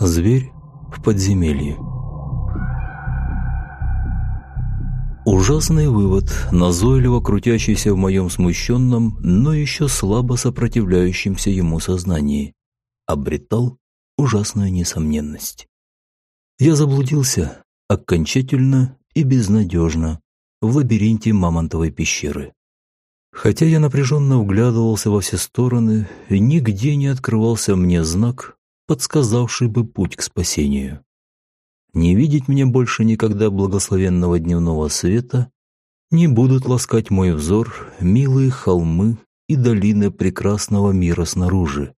Зверь в подземелье. Ужасный вывод, назойливо крутящийся в моем смущенном, но еще слабо сопротивляющемся ему сознании, обретал ужасную несомненность. Я заблудился окончательно и безнадежно в лабиринте Мамонтовой пещеры. Хотя я напряженно вглядывался во все стороны, нигде не открывался мне знак, подсказавший бы путь к спасению. Не видеть мне больше никогда благословенного дневного света, не будут ласкать мой взор милые холмы и долины прекрасного мира снаружи,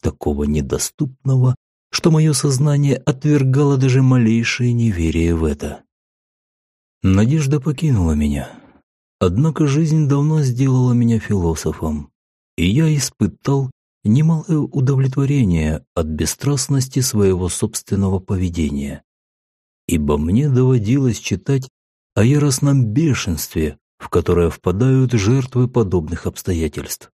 такого недоступного, что мое сознание отвергало даже малейшее неверие в это. Надежда покинула меня. Однако жизнь давно сделала меня философом, и я испытал немалое удовлетворение от бесстрастности своего собственного поведения. Ибо мне доводилось читать о яростном бешенстве, в которое впадают жертвы подобных обстоятельств.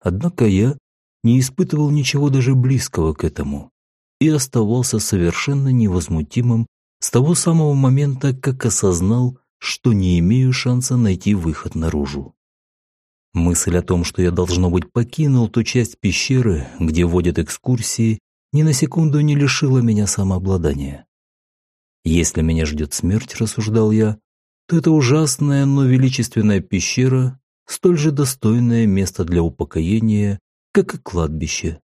Однако я не испытывал ничего даже близкого к этому и оставался совершенно невозмутимым с того самого момента, как осознал, что не имею шанса найти выход наружу. Мысль о том, что я, должно быть, покинул ту часть пещеры, где водят экскурсии, ни на секунду не лишила меня самообладания. Если меня ждет смерть, рассуждал я, то это ужасная, но величественная пещера, столь же достойное место для упокоения, как и кладбище.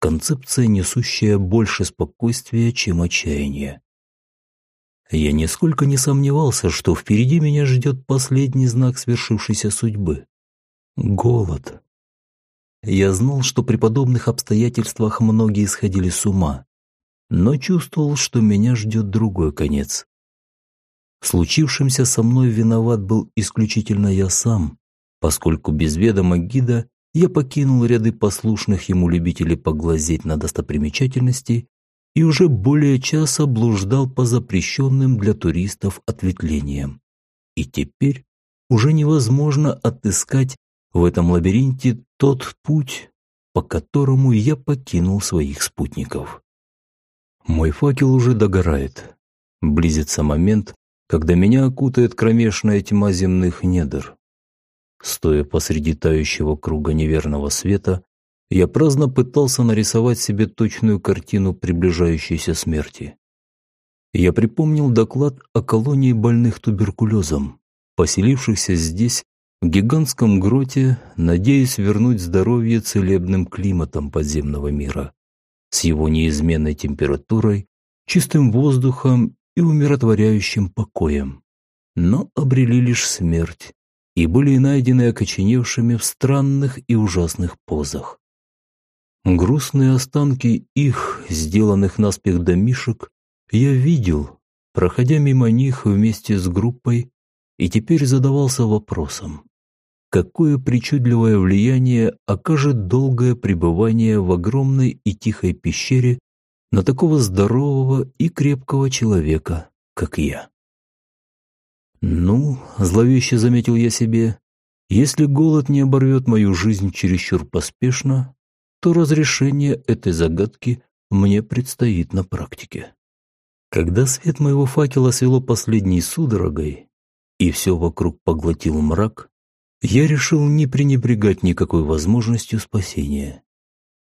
Концепция, несущая больше спокойствия, чем отчаяния. Я нисколько не сомневался, что впереди меня ждет последний знак свершившейся судьбы. Голод. Я знал, что при подобных обстоятельствах многие сходили с ума, но чувствовал, что меня ждет другой конец. В случившемся со мной виноват был исключительно я сам, поскольку без ведома гида я покинул ряды послушных ему любителей поглазеть на достопримечательности и уже более часа блуждал по запрещенным для туристов ответвлениям. И теперь уже невозможно отыскать в этом лабиринте тот путь, по которому я покинул своих спутников. Мой факел уже догорает. Близится момент, когда меня окутает кромешная тьма земных недр. Стоя посреди тающего круга неверного света, я праздно пытался нарисовать себе точную картину приближающейся смерти. Я припомнил доклад о колонии больных туберкулезом, поселившихся здесь в гигантском гроте, надеясь вернуть здоровье целебным климатом подземного мира, с его неизменной температурой, чистым воздухом и умиротворяющим покоем. Но обрели лишь смерть и были найдены окоченевшими в странных и ужасных позах. Грустные останки их, сделанных наспех домишек, я видел, проходя мимо них вместе с группой, и теперь задавался вопросом, какое причудливое влияние окажет долгое пребывание в огромной и тихой пещере на такого здорового и крепкого человека, как я. «Ну, — зловеще заметил я себе, — если голод не оборвет мою жизнь чересчур поспешно, то разрешение этой загадки мне предстоит на практике». Когда свет моего факела свело последней судорогой, и все вокруг поглотил мрак, я решил не пренебрегать никакой возможностью спасения.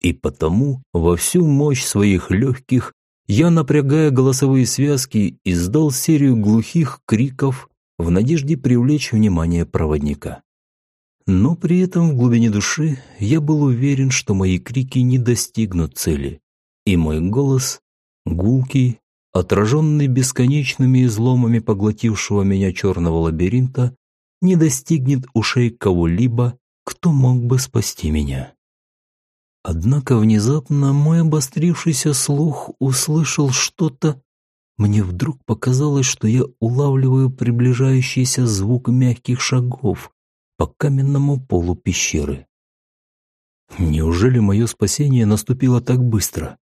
И потому во всю мощь своих легких я, напрягая голосовые связки, издал серию глухих криков в надежде привлечь внимание проводника. Но при этом в глубине души я был уверен, что мои крики не достигнут цели, и мой голос, гулкий, отраженный бесконечными изломами поглотившего меня черного лабиринта, не достигнет ушей кого-либо, кто мог бы спасти меня. Однако внезапно мой обострившийся слух услышал что-то. Мне вдруг показалось, что я улавливаю приближающийся звук мягких шагов по каменному полу пещеры. Неужели мое спасение наступило так быстро?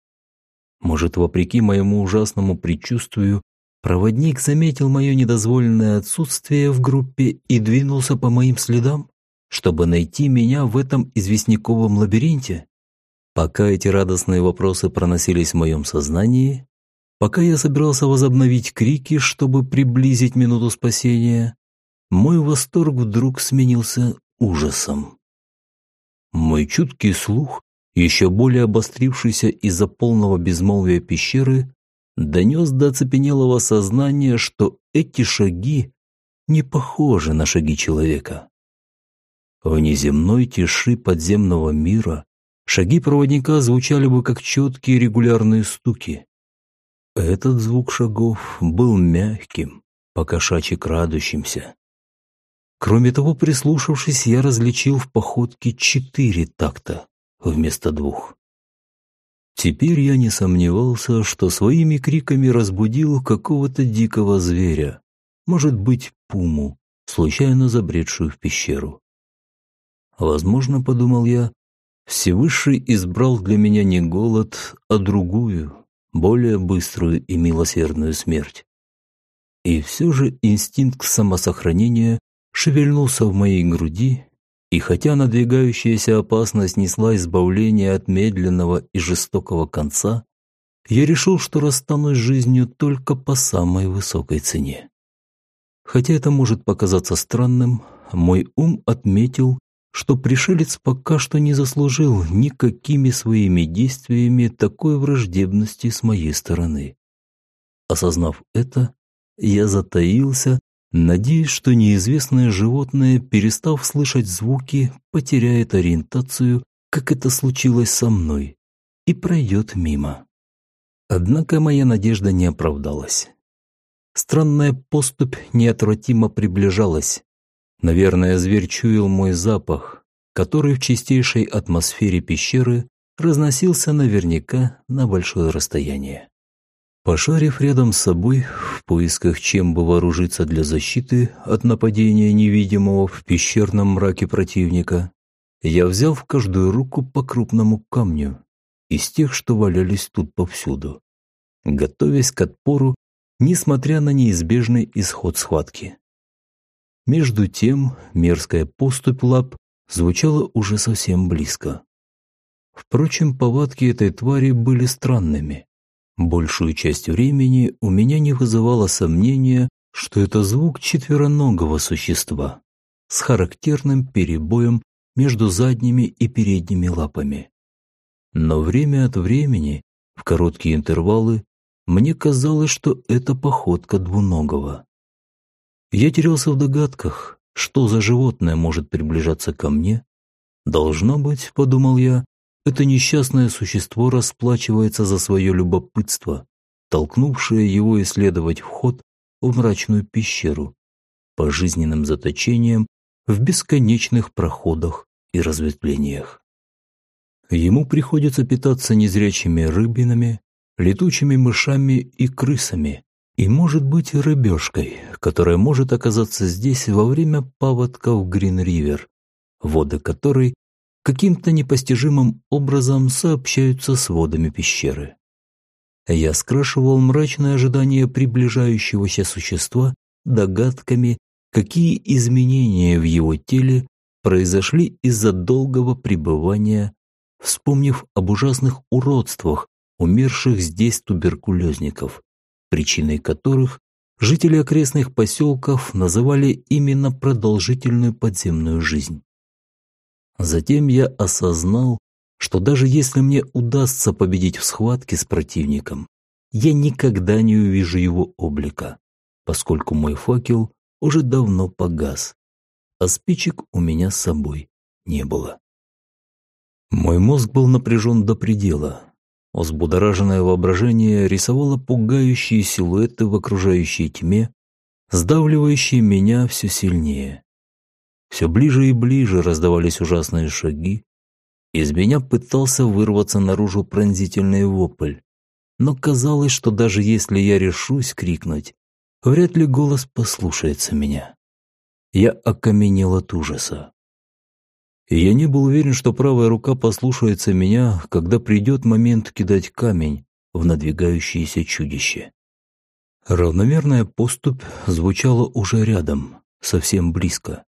Может, вопреки моему ужасному предчувствию, Проводник заметил мое недозволенное отсутствие в группе и двинулся по моим следам? чтобы найти меня в этом известняковом лабиринте? Пока эти радостные вопросы проносились в моем сознании, пока я собирался возобновить крики, чтобы приблизить минуту спасения, мой восторг вдруг сменился ужасом. Мой чуткий слух, еще более обострившийся из-за полного безмолвия пещеры, донес до оцепенелого сознания, что эти шаги не похожи на шаги человека. В неземной тиши подземного мира шаги проводника звучали бы как четкие регулярные стуки. Этот звук шагов был мягким, покошачьи крадущимся. Кроме того, прислушавшись, я различил в походке четыре такта вместо двух. Теперь я не сомневался, что своими криками разбудил какого-то дикого зверя, может быть, пуму, случайно забредшую в пещеру. Возможно, подумал я, Всевышний избрал для меня не голод, а другую, более быструю и милосердную смерть. И все же инстинкт самосохранения шевельнулся в моей груди и хотя надвигающаяся опасность несла избавление от медленного и жестокого конца, я решил, что расстанусь с жизнью только по самой высокой цене. Хотя это может показаться странным, мой ум отметил, что пришелец пока что не заслужил никакими своими действиями такой враждебности с моей стороны. Осознав это, я затаился Надеюсь, что неизвестное животное, перестав слышать звуки, потеряет ориентацию, как это случилось со мной, и пройдет мимо. Однако моя надежда не оправдалась. Странная поступь неотвратимо приближалась. Наверное, зверь чуял мой запах, который в чистейшей атмосфере пещеры разносился наверняка на большое расстояние. Пошарив рядом с собой в поисках чем бы вооружиться для защиты от нападения невидимого в пещерном мраке противника, я взял в каждую руку по крупному камню из тех, что валялись тут повсюду, готовясь к отпору, несмотря на неизбежный исход схватки. Между тем мерзкая поступь лап звучала уже совсем близко. Впрочем, повадки этой твари были странными. Большую часть времени у меня не вызывало сомнения, что это звук четвероногого существа с характерным перебоем между задними и передними лапами. Но время от времени, в короткие интервалы, мне казалось, что это походка двуногого. Я терялся в догадках, что за животное может приближаться ко мне. Должно быть, подумал я, это несчастное существо расплачивается за свое любопытство, толкнувшее его исследовать вход в мрачную пещеру, по жизненным заточениям в бесконечных проходах и разветвлениях. Ему приходится питаться незрячими рыбинами, летучими мышами и крысами, и, может быть, рыбешкой, которая может оказаться здесь во время паводка в Грин-Ривер, воды которой каким-то непостижимым образом сообщаются с водами пещеры. Я скрашивал мрачное ожидание приближающегося существа догадками, какие изменения в его теле произошли из-за долгого пребывания, вспомнив об ужасных уродствах умерших здесь туберкулезников, причиной которых жители окрестных поселков называли именно продолжительную подземную жизнь. Затем я осознал, что даже если мне удастся победить в схватке с противником, я никогда не увижу его облика, поскольку мой факел уже давно погас, а спичек у меня с собой не было. Мой мозг был напряжен до предела. Взбудораженное воображение рисовало пугающие силуэты в окружающей тьме, сдавливающие меня все сильнее. Все ближе и ближе раздавались ужасные шаги. Из меня пытался вырваться наружу пронзительный вопль. Но казалось, что даже если я решусь крикнуть, вряд ли голос послушается меня. Я окаменел от ужаса. Я не был уверен, что правая рука послушается меня, когда придет момент кидать камень в надвигающееся чудище. Равномерная поступь звучала уже рядом, совсем близко.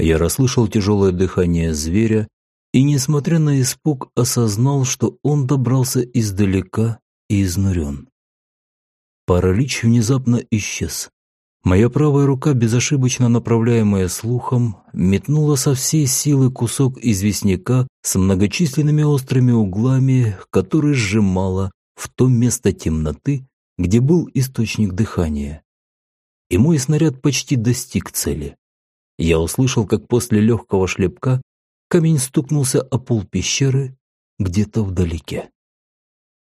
Я расслышал тяжелое дыхание зверя и, несмотря на испуг, осознал, что он добрался издалека и изнурен. Паралич внезапно исчез. Моя правая рука, безошибочно направляемая слухом, метнула со всей силы кусок известняка с многочисленными острыми углами, который сжимала в то место темноты, где был источник дыхания. И мой снаряд почти достиг цели. Я услышал, как после легкого шлепка камень стукнулся о пол пещеры где-то вдалеке.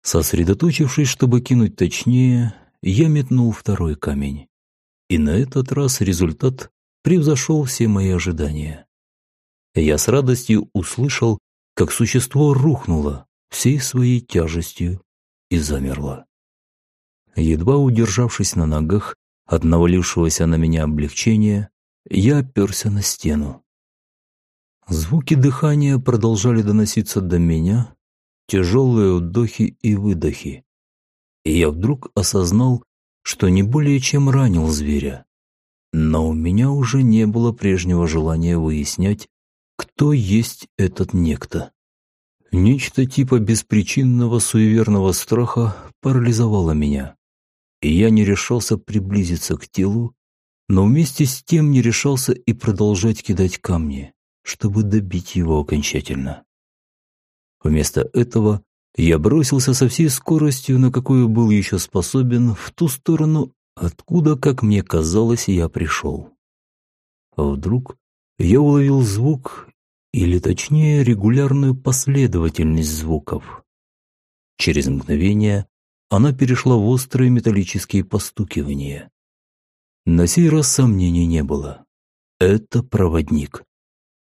Сосредоточившись, чтобы кинуть точнее, я метнул второй камень. И на этот раз результат превзошел все мои ожидания. Я с радостью услышал, как существо рухнуло всей своей тяжестью и замерло. Едва удержавшись на ногах от навалившегося на меня облегчения, я оперся на стену. Звуки дыхания продолжали доноситься до меня, тяжелые вдохи и выдохи. И я вдруг осознал, что не более чем ранил зверя. Но у меня уже не было прежнего желания выяснять, кто есть этот некто. Нечто типа беспричинного суеверного страха парализовало меня, и я не решался приблизиться к телу, но вместе с тем не решался и продолжать кидать камни, чтобы добить его окончательно. Вместо этого я бросился со всей скоростью, на какую был еще способен, в ту сторону, откуда, как мне казалось, я пришел. А вдруг я уловил звук, или точнее регулярную последовательность звуков. Через мгновение она перешла в острые металлические постукивания. На сей раз сомнений не было. Это проводник.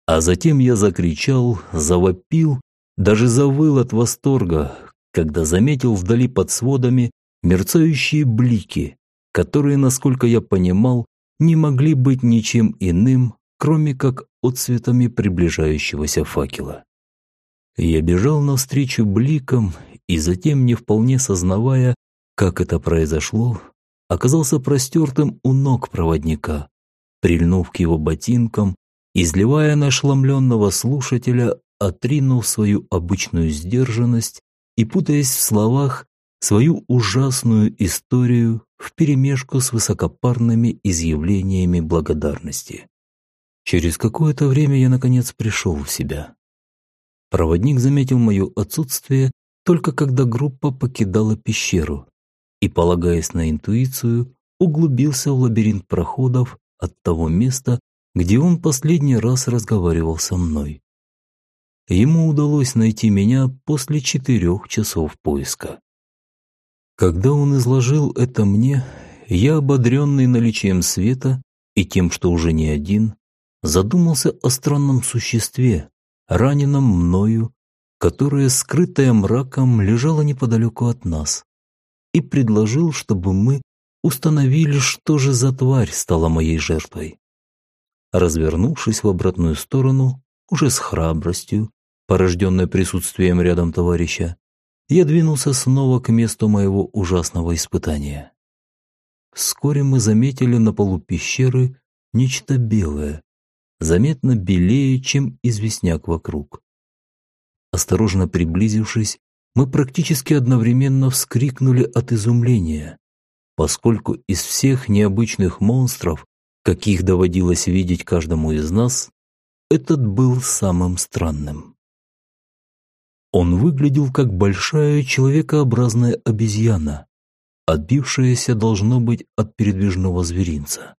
А затем я закричал, завопил даже завыл от восторга, когда заметил вдали под сводами мерцающие блики, которые, насколько я понимал, не могли быть ничем иным, кроме как отцветами приближающегося факела. Я бежал навстречу бликам и затем, не вполне сознавая, как это произошло, оказался простертым у ног проводника, прильнув к его ботинкам, изливая на ошеломленного слушателя отринув свою обычную сдержанность и, путаясь в словах, свою ужасную историю вперемешку с высокопарными изъявлениями благодарности. Через какое-то время я, наконец, пришел в себя. Проводник заметил мое отсутствие только когда группа покидала пещеру и, полагаясь на интуицию, углубился в лабиринт проходов от того места, где он последний раз разговаривал со мной ему удалось найти меня после четырех часов поиска. Когда он изложил это мне, я, ободренный наличием света и тем, что уже не один, задумался о странном существе, раненом мною, которое, скрытое мраком, лежало неподалеку от нас, и предложил, чтобы мы установили, что же за тварь стала моей жертвой. Развернувшись в обратную сторону, уже с храбростью, порожденной присутствием рядом товарища, я двинулся снова к месту моего ужасного испытания. Вскоре мы заметили на полу пещеры нечто белое, заметно белее, чем известняк вокруг. Осторожно приблизившись, мы практически одновременно вскрикнули от изумления, поскольку из всех необычных монстров, каких доводилось видеть каждому из нас, этот был самым странным. Он выглядел как большая человекообразная обезьяна, отбившаяся, должно быть, от передвижного зверинца.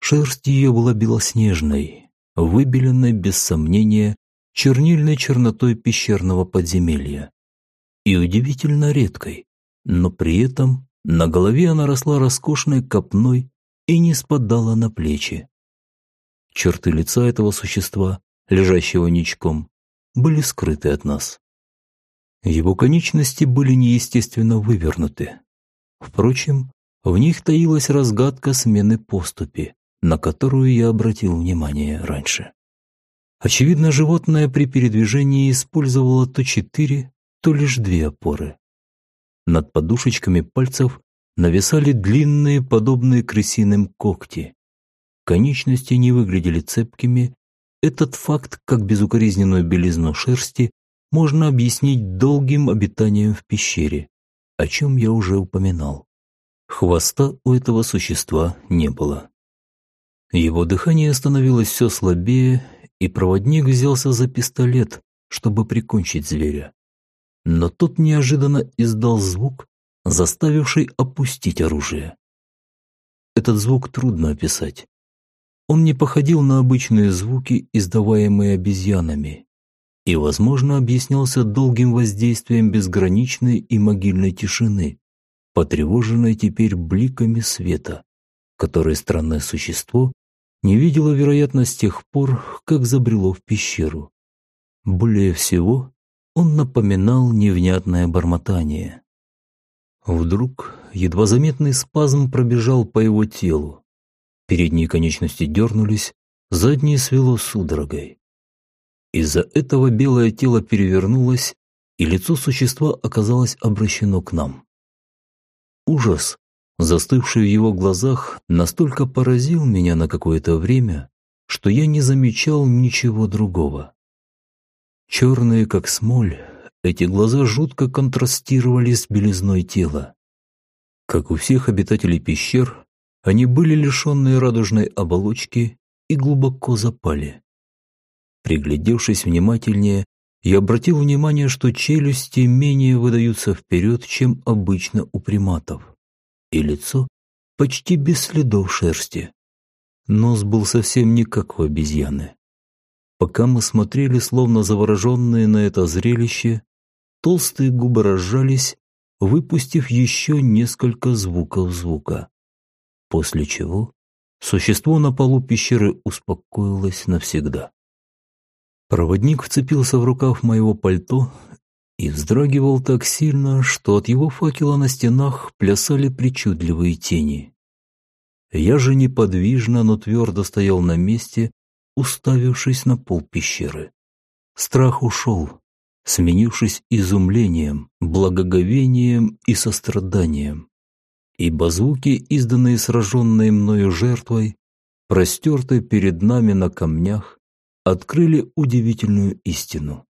Шерсть ее была белоснежной, выбеленной, без сомнения, чернильной чернотой пещерного подземелья и удивительно редкой, но при этом на голове она росла роскошной копной и не спадала на плечи. Черты лица этого существа, лежащего ничком, были скрыты от нас. Его конечности были неестественно вывернуты. Впрочем, в них таилась разгадка смены поступи, на которую я обратил внимание раньше. Очевидно, животное при передвижении использовало то четыре, то лишь две опоры. Над подушечками пальцев нависали длинные, подобные крысиным когти. конечности не выглядели цепкими, этот факт, как безукоризненную белизну шерсти, можно объяснить долгим обитанием в пещере, о чем я уже упоминал. Хвоста у этого существа не было. Его дыхание становилось все слабее, и проводник взялся за пистолет, чтобы прикончить зверя. Но тот неожиданно издал звук, заставивший опустить оружие. Этот звук трудно описать. Он не походил на обычные звуки, издаваемые обезьянами, и, возможно, объяснялся долгим воздействием безграничной и могильной тишины, потревоженной теперь бликами света, которые странное существо не видела, вероятно, с тех пор, как забрело в пещеру. Более всего, он напоминал невнятное бормотание. Вдруг едва заметный спазм пробежал по его телу. Передние конечности дернулись, задние свело судорогой. Из-за этого белое тело перевернулось, и лицо существа оказалось обращено к нам. Ужас, застывший в его глазах, настолько поразил меня на какое-то время, что я не замечал ничего другого. Черные, как смоль, эти глаза жутко контрастировали с белизной тела. Как у всех обитателей пещер, они были лишенные радужной оболочки и глубоко запали. Приглядевшись внимательнее, я обратил внимание, что челюсти менее выдаются вперед, чем обычно у приматов и лицо почти без следов шерсти. Нос был совсем не как у обезьяны. Пока мы смотрели, словно завороженные на это зрелище, толстые губы разжались, выпустив еще несколько звуков звука. После чего существо на полу пещеры успокоилось навсегда. Проводник вцепился в рукав моего пальто и вздрагивал так сильно, что от его факела на стенах плясали причудливые тени. Я же неподвижно, но твердо стоял на месте, уставившись на пол пещеры. Страх ушел, сменившись изумлением, благоговением и состраданием. Ибо звуки, изданные сраженной мною жертвой, простертой перед нами на камнях, открыли удивительную истину.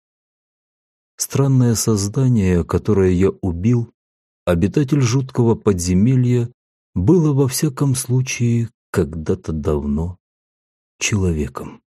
Странное создание, которое я убил, обитатель жуткого подземелья, было во всяком случае когда-то давно человеком.